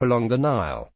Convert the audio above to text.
along the Nile.